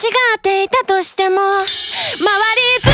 間違っていたとしてもり